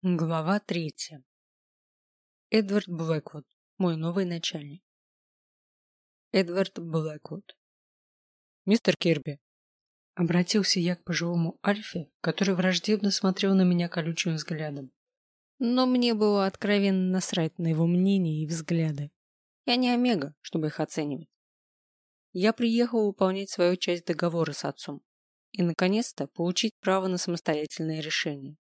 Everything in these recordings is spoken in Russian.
Глава третья. Эдвард Блэквуд, мой новый начальник. Эдвард Блэквуд. Мистер Кирби. Обратился я к пожилому Альфе, который враждебно смотрел на меня колючим взглядом. Но мне было откровенно насрать на его мнение и взгляды. Я не Омега, чтобы их оценивать. Я приехал выполнять свою часть договора с отцом и, наконец-то, получить право на самостоятельное решение.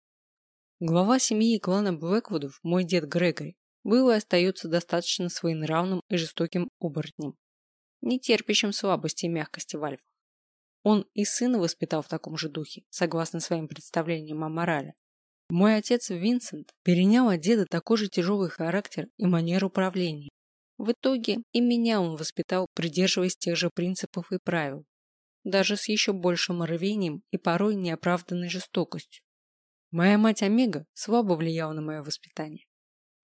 Глава семьи клана Блэквудов, мой дед Грегори, был и остается достаточно своенравным и жестоким оборотнем, не терпящим слабости и мягкости в альфах. Он и сына воспитал в таком же духе, согласно своим представлениям о морали. Мой отец Винсент перенял от деда такой же тяжелый характер и манеру управления. В итоге и меня он воспитал, придерживаясь тех же принципов и правил, даже с еще большим рвением и порой неоправданной жестокостью. Моя мать Омега слабо влияла на мое воспитание.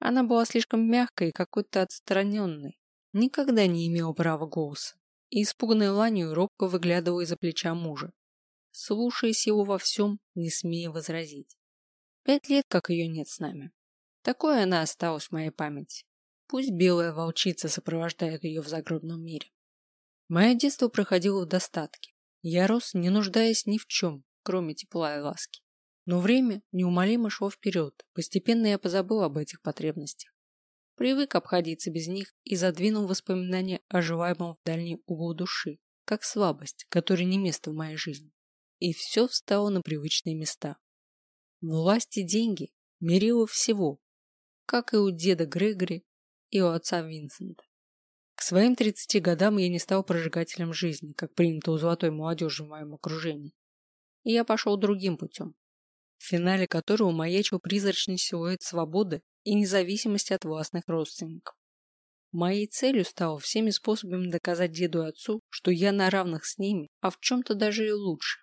Она была слишком мягкой и какой-то отстраненной, никогда не имела права голоса, и испуганной ланью робко выглядывала из-за плеча мужа, слушаясь его во всем, не смея возразить. Пять лет, как ее нет с нами. Такое она осталась в моей памяти. Пусть белая волчица сопровождает ее в загробном мире. Мое детство проходило в достатке. Я рос, не нуждаясь ни в чем, кроме тепла и ласки. Но время неумолимо шло вперед, постепенно я позабыл об этих потребностях. Привык обходиться без них и задвинул воспоминания о желаемом в дальний угол души, как слабость, которой не место в моей жизни. И все встало на привычные места. Власть и деньги мерило всего, как и у деда Грегори и у отца Винсента. К своим 30 годам я не стал прожигателем жизни, как принято у золотой молодежи в моем окружении. И я пошел другим путем, в финале которого маячил призрачный силуэт свободы и независимости от властных родственников. Моей целью стало всеми способами доказать деду и отцу, что я на равных с ними, а в чем-то даже и лучше.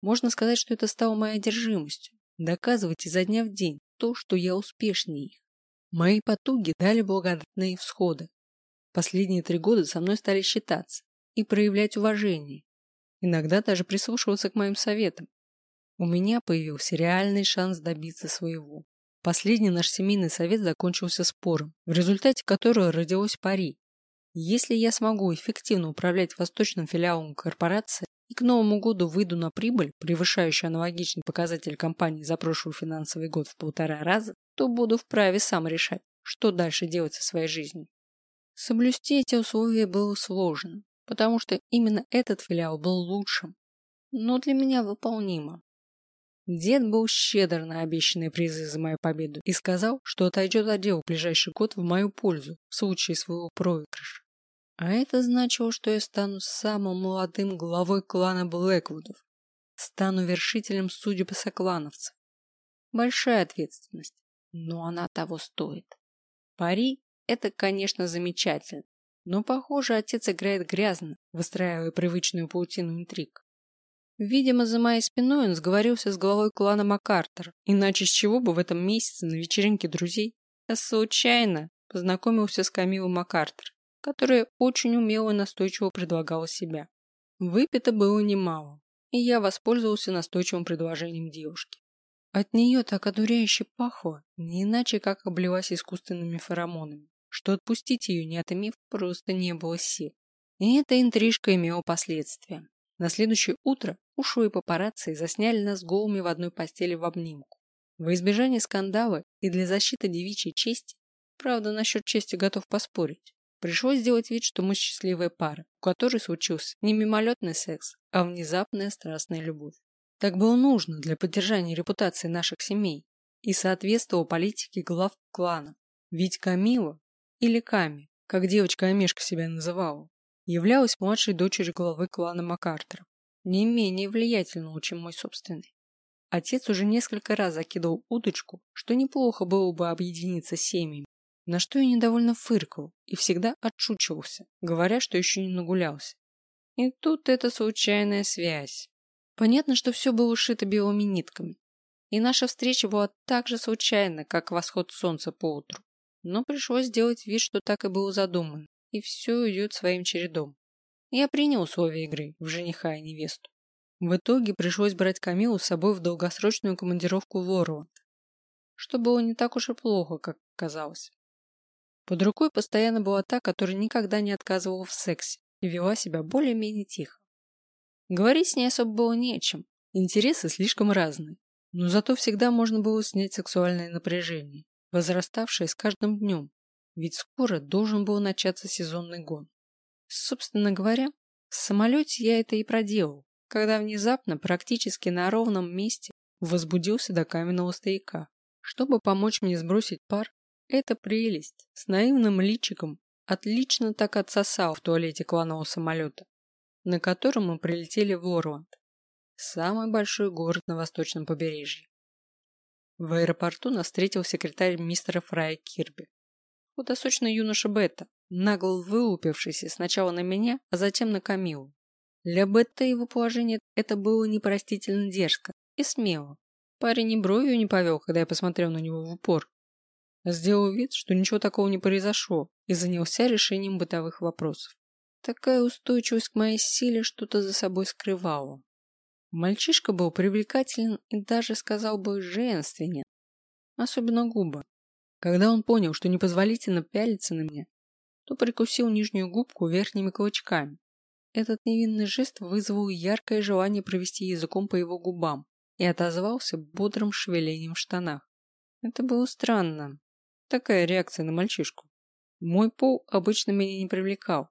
Можно сказать, что это стало моей одержимостью – доказывать изо дня в день то, что я успешнее их. Мои потуги дали благодатные всходы. Последние три года со мной стали считаться и проявлять уважение, иногда даже прислушиваться к моим советам, у меня появился реальный шанс добиться своего. Последний наш семейный совет закончился спором, в результате которого родилось пари. Если я смогу эффективно управлять восточным филиалом корпорации и к Новому году выйду на прибыль, превышающую аналогичный показатель компании за прошлый финансовый год в полтора раза, то буду вправе сам решать, что дальше делать со своей жизнью. Соблюсти эти условия было сложно, потому что именно этот филиал был лучшим, но для меня выполнимо. Дед был щедр на обещанные призы за мою победу и сказал, что отойдет от дел в ближайший год в мою пользу в случае своего проигрыша. А это значило, что я стану самым молодым главой клана Блэквудов. Стану вершителем судеб соклановцев. Большая ответственность, но она того стоит. Пари – это, конечно, замечательно, но, похоже, отец играет грязно, выстраивая привычную паутину интриг. Видимо, за моей спиной он сговорился с главой клана МакАртер, иначе с чего бы в этом месяце на вечеринке друзей я случайно познакомился с Камилой МакАртер, которая очень умело и настойчиво предлагала себя. Выпито было немало, и я воспользовался настойчивым предложением девушки. От нее так одуряюще пахло, не иначе как облилась искусственными феромонами, что отпустить ее, не отымев, просто не было сил. И эта интрижка имела последствия. На следующее утро Ушу и папарацци засняли нас голыми в одной постели в обнимку. Во избежание скандала и для защиты девичьей чести, правда, насчет чести готов поспорить, пришлось сделать вид, что мы счастливая пара, у которой случился не мимолетный секс, а внезапная страстная любовь. Так было нужно для поддержания репутации наших семей и соответствовало политике глав клана. Ведь Камила, или Ками, как девочка Амешка себя называла, являлась младшей дочерью главы клана МакАртера не менее влиятельного, чем мой собственный. Отец уже несколько раз закидывал удочку, что неплохо было бы объединиться с семьями, на что я недовольно фыркал и всегда отшучивался, говоря, что еще не нагулялся. И тут эта случайная связь. Понятно, что все было ушито белыми нитками, и наша встреча была так же случайна, как восход солнца по утру. Но пришлось сделать вид, что так и было задумано, и все идет своим чередом. Я принял условия игры в жениха и невесту. В итоге пришлось брать Камилу с собой в долгосрочную командировку в Орланд. что было не так уж и плохо, как казалось. Под рукой постоянно была та, которая никогда не отказывала в сексе и вела себя более-менее тихо. Говорить с ней особо было не о чем, интересы слишком разные, но зато всегда можно было снять сексуальное напряжение, возраставшее с каждым днем, ведь скоро должен был начаться сезонный гон. Собственно говоря, в самолете я это и проделал, когда внезапно, практически на ровном месте, возбудился до каменного стояка. Чтобы помочь мне сбросить пар, эта прелесть с наивным личиком отлично так отсосал в туалете кланового самолета, на котором мы прилетели в Орланд, самый большой город на восточном побережье. В аэропорту нас встретил секретарь мистера Фрая Кирби. Худосочный юноша Бетта, нагло вылупившийся сначала на меня, а затем на Камилу. Для Бетта его положение это было непростительно дерзко и смело. Парень и бровью не повел, когда я посмотрел на него в упор. Сделал вид, что ничего такого не произошло, и занялся решением бытовых вопросов. Такая устойчивость к моей силе что-то за собой скрывала. Мальчишка был привлекателен и даже, сказал бы, женственен. Особенно губы. Когда он понял, что непозволительно пялиться на меня, то прикусил нижнюю губку верхними клочками. Этот невинный жест вызвал яркое желание провести языком по его губам и отозвался бодрым шевелением в штанах. Это было странно, Такая реакция на мальчишку. Мой пол обычно меня не привлекал.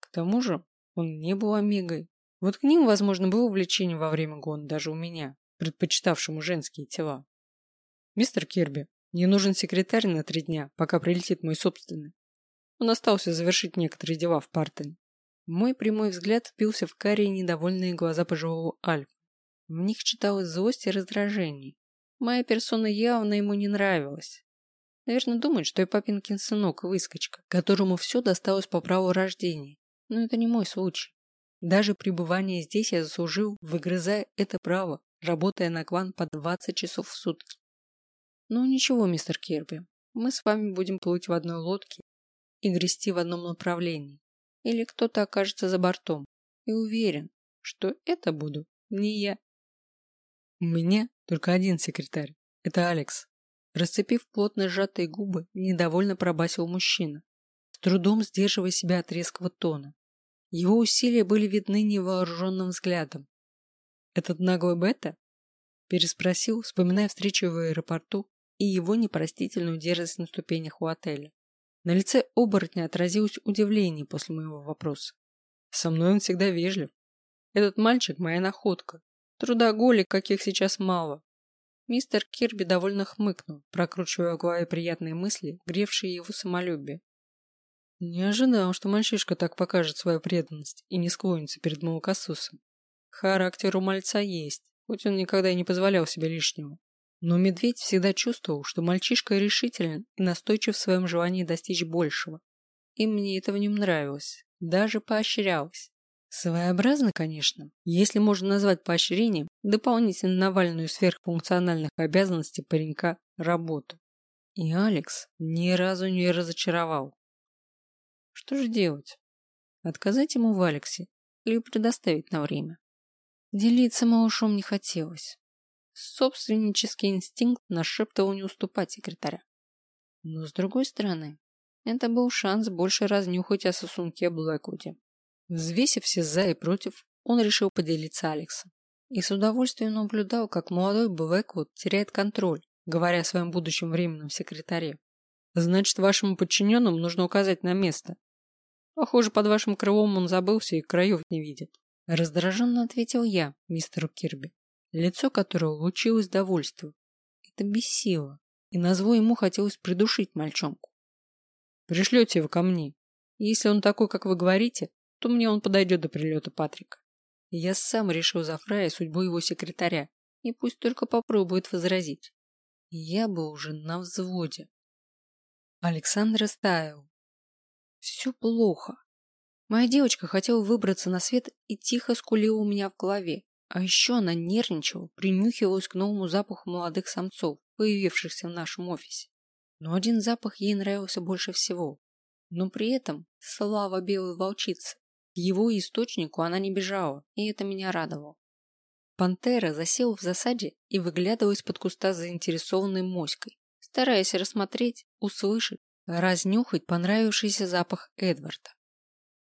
К тому же он не был омегой. Вот к ним, возможно, было влечение во время гон даже у меня, предпочитавшему женские тела. Мистер Кирби, мне нужен секретарь на три дня, пока прилетит мой собственный. Он остался завершить некоторые дела в Партоне. Мой прямой взгляд впился в карие недовольные глаза пожилого Альфа. В них читалась злость и раздражение. Моя персона явно ему не нравилась. Наверное, думает, что я папинкин сынок, выскочка, которому все досталось по праву рождения. Но это не мой случай. Даже пребывание здесь я заслужил, выгрызая это право, работая на клан по 20 часов в сутки. Ну ничего, мистер Кирби, мы с вами будем плыть в одной лодке и грести в одном направлении. Или кто-то окажется за бортом. И уверен, что это буду не я. У меня только один секретарь. Это Алекс. Расцепив плотно сжатые губы, недовольно пробасил мужчина, с трудом сдерживая себя от резкого тона. Его усилия были видны невооруженным взглядом. «Этот наглый Бета?» Переспросил, вспоминая встречу в аэропорту и его непростительную дерзость на ступенях у отеля. На лице оборотня отразилось удивление после моего вопроса. Со мной он всегда вежлив. Этот мальчик – моя находка. Трудоголик, каких сейчас мало. Мистер Кирби довольно хмыкнул, прокручивая в голове приятные мысли, гревшие его самолюбие. Не ожидал, что мальчишка так покажет свою преданность и не склонится перед молокососом. Характер у мальца есть, хоть он никогда и не позволял себе лишнего. Но медведь всегда чувствовал, что мальчишка решителен и настойчив в своем желании достичь большего. И мне это в нем нравилось, даже поощрялось. Своеобразно, конечно, если можно назвать поощрением дополнительно навальную сверхфункциональных обязанностей паренька работу. И Алекс ни разу не разочаровал. Что же делать? Отказать ему в Алексе или предоставить на время? Делиться малышом не хотелось. Собственнический инстинкт нашептывал не уступать секретаря. Но с другой стороны, это был шанс больше разнюхать о сосунке Блэквуде. Взвесив все за и против, он решил поделиться Алексом. И с удовольствием наблюдал, как молодой Блэквуд теряет контроль, говоря о своем будущем временном секретаре. Значит, вашему подчиненному нужно указать на место. Похоже, под вашим крылом он забылся и краев не видит. Раздраженно ответил я мистеру Кирби, лицо которого лучилось довольство. Это бесило, и на зло ему хотелось придушить мальчонку. Пришлете его ко мне. Если он такой, как вы говорите, то мне он подойдет до прилета Патрика. я сам решил за Фрая судьбу его секретаря, и пусть только попробует возразить. я был уже на взводе. Александр стаял. Все плохо. Моя девочка хотела выбраться на свет и тихо скулила у меня в голове. А еще она нервничала, принюхивалась к новому запаху молодых самцов, появившихся в нашем офисе. Но один запах ей нравился больше всего. Но при этом слава белой волчицы. К его источнику она не бежала, и это меня радовало. пантера засел в засаде и выглядывал из-под куста заинтересованной моськой, стараясь рассмотреть, услышать, разнюхать понравившийся запах Эдварда.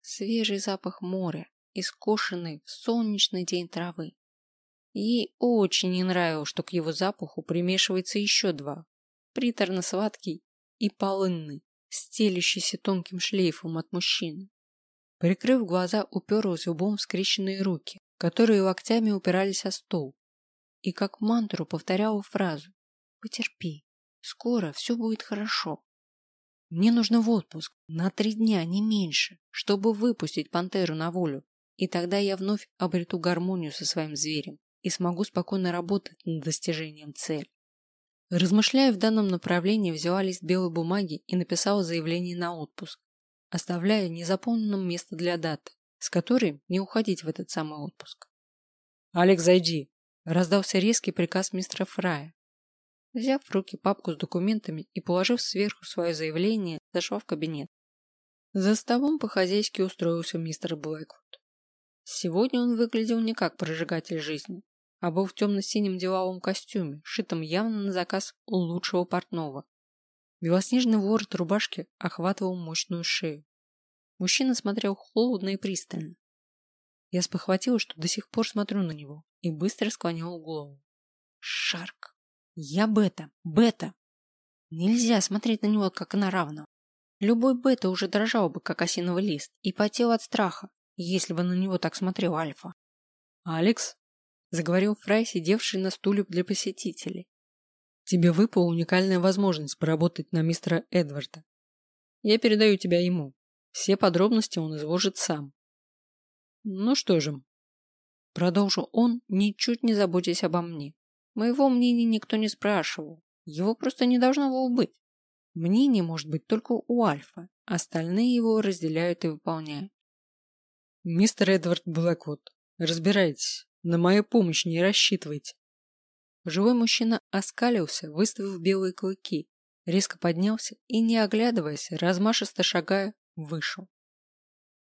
Свежий запах моря, искошенный в солнечный день травы. Ей очень не нравилось, что к его запаху примешивается еще два – приторно-сладкий и полынный, стелящийся тонким шлейфом от мужчины. Прикрыв глаза, уперлась лбом в скрещенные руки, которые локтями упирались о стол, и как мантру повторяла фразу «Потерпи, скоро все будет хорошо». Мне нужно в отпуск на три дня, не меньше, чтобы выпустить пантеру на волю, и тогда я вновь обрету гармонию со своим зверем и смогу спокойно работать над достижением цели. Размышляя в данном направлении, взяла лист белой бумаги и написала заявление на отпуск, оставляя незаполненным место для даты, с которой не уходить в этот самый отпуск. «Алекс, зайди!» – раздался резкий приказ мистера Фрая. Взяв в руки папку с документами и положив сверху свое заявление, зашла в кабинет. За столом по-хозяйски устроился мистер Блэквуд. Сегодня он выглядел не как прожигатель жизни, а был в темно-синем деловом костюме, шитом явно на заказ у лучшего портного. Белоснежный ворот рубашки охватывал мощную шею. Мужчина смотрел холодно и пристально. Я спохватила, что до сих пор смотрю на него, и быстро склонила голову. Шарк. Я бета. Бета. Нельзя смотреть на него, как на равного. Любой бета уже дрожал бы, как осиновый лист, и потел от страха, если бы на него так смотрел Альфа. «Алекс?» – заговорил Фрай, сидевший на стуле для посетителей. «Тебе выпала уникальная возможность поработать на мистера Эдварда. Я передаю тебя ему. Все подробности он изложит сам. Ну что же, продолжил он, ничуть не заботясь обо мне. Моего мнения никто не спрашивал. Его просто не должно было быть. Мнение может быть только у Альфа, остальные его разделяют и выполняют. Мистер Эдвард Блэквуд, разбирайтесь, на мою помощь не рассчитывайте. Живой мужчина оскалился, выставив белые клыки, резко поднялся и, не оглядываясь, размашисто шагая, вышел.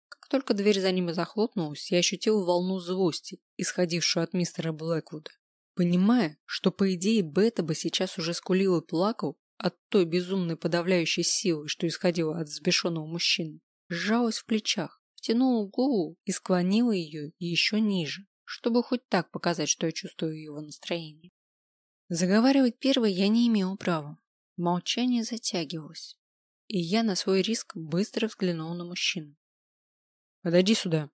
Как только дверь за ним захлопнулась, я ощутил волну злости, исходившую от мистера Блэквуда. Понимая, что по идее Бета бы сейчас уже скулил и плакал от той безумной подавляющей силы, что исходила от взбешенного мужчины, сжалась в плечах, втянула голову и склонила ее еще ниже, чтобы хоть так показать, что я чувствую его настроение. Заговаривать первой я не имела права. Молчание затягивалось и я на свой риск быстро взглянул на мужчину. «Подойди сюда».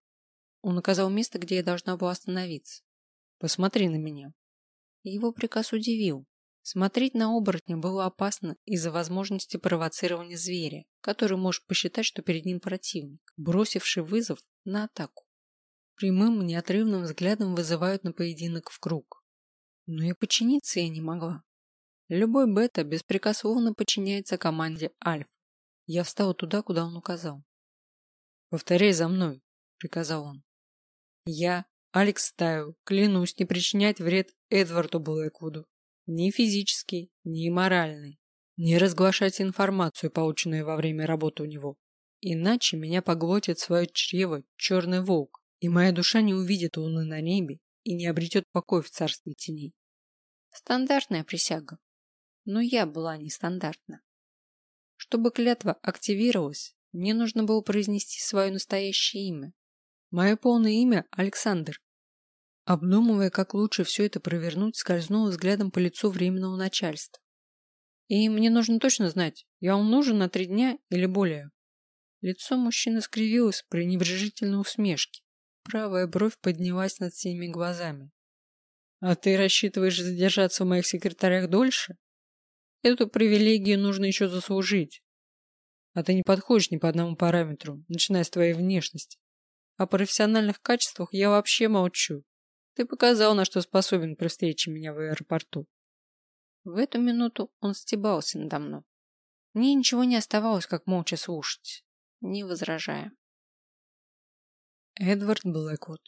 Он указал место, где я должна была остановиться. «Посмотри на меня». Его приказ удивил. Смотреть на оборотня было опасно из-за возможности провоцирования зверя, который может посчитать, что перед ним противник, бросивший вызов на атаку. Прямым, неотрывным взглядом вызывают на поединок в круг. Но и подчиниться я не могла. Любой бета беспрекословно подчиняется команде Альфа. Я встал туда, куда он указал. «Повторяй за мной», — приказал он. «Я, Алекс Тайл, клянусь не причинять вред Эдварду Блэквуду. Ни физический, ни моральный. Не разглашать информацию, полученную во время работы у него. Иначе меня поглотит свое чрево черный волк, и моя душа не увидит луны на небе и не обретет покой в царстве теней. Стандартная присяга. Но я была нестандартна. Чтобы клятва активировалась, мне нужно было произнести свое настоящее имя. Мое полное имя – Александр. Обдумывая, как лучше все это провернуть, скользнула взглядом по лицу временного начальства. И мне нужно точно знать, я вам нужен на три дня или более. Лицо мужчины скривилось при небрежительной усмешке. Правая бровь поднялась над всеми глазами. А ты рассчитываешь задержаться в моих секретарях дольше? Эту привилегию нужно еще заслужить. А ты не подходишь ни по одному параметру, начиная с твоей внешности. О профессиональных качествах я вообще молчу. Ты показал, на что способен при встрече меня в аэропорту. В эту минуту он стебался надо мной. Мне ничего не оставалось, как молча слушать, не возражая. Эдвард Блэквуд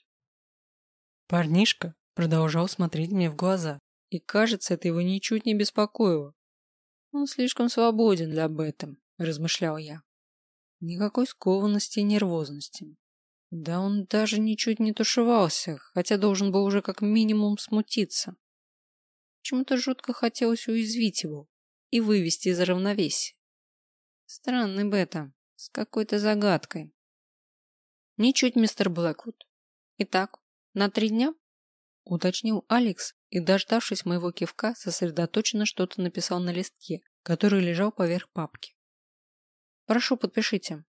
Парнишка продолжал смотреть мне в глаза, и, кажется, это его ничуть не беспокоило. Он слишком свободен для об этом, размышлял я. Никакой скованности и нервозности. Да он даже ничуть не тушевался, хотя должен был уже как минимум смутиться. Почему-то жутко хотелось уязвить его и вывести из равновесия. Странный бета, с какой-то загадкой. Ничуть, мистер Блэквуд. Итак, на три дня? Уточнил Алекс и, дождавшись моего кивка, сосредоточенно что-то написал на листке, который лежал поверх папки. Прошу, подпишите.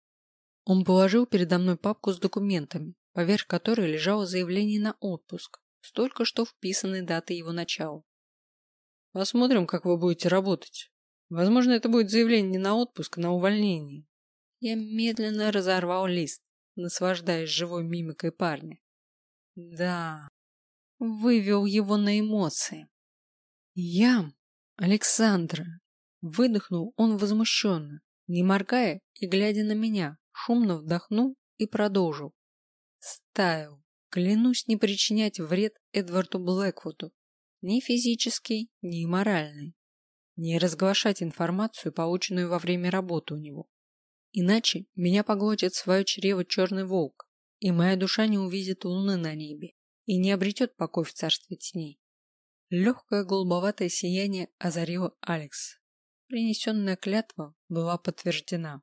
Он положил передо мной папку с документами, поверх которой лежало заявление на отпуск, столько что вписанной даты его начала. Посмотрим, как вы будете работать. Возможно, это будет заявление не на отпуск, а на увольнение. Я медленно разорвал лист, наслаждаясь живой мимикой парня. Да, вывел его на эмоции. Я, Александра, выдохнул он возмущенно, не моргая и глядя на меня, шумно вдохнул и продолжил. Стайл, клянусь не причинять вред Эдварду Блэквуду, ни физический, ни моральный. Не разглашать информацию, полученную во время работы у него. Иначе меня поглотит свое чрево черный волк, и моя душа не увидит луны на небе и не обретет покой в царстве теней. Легкое голубоватое сияние озарило Алекс. Принесенная клятва была подтверждена.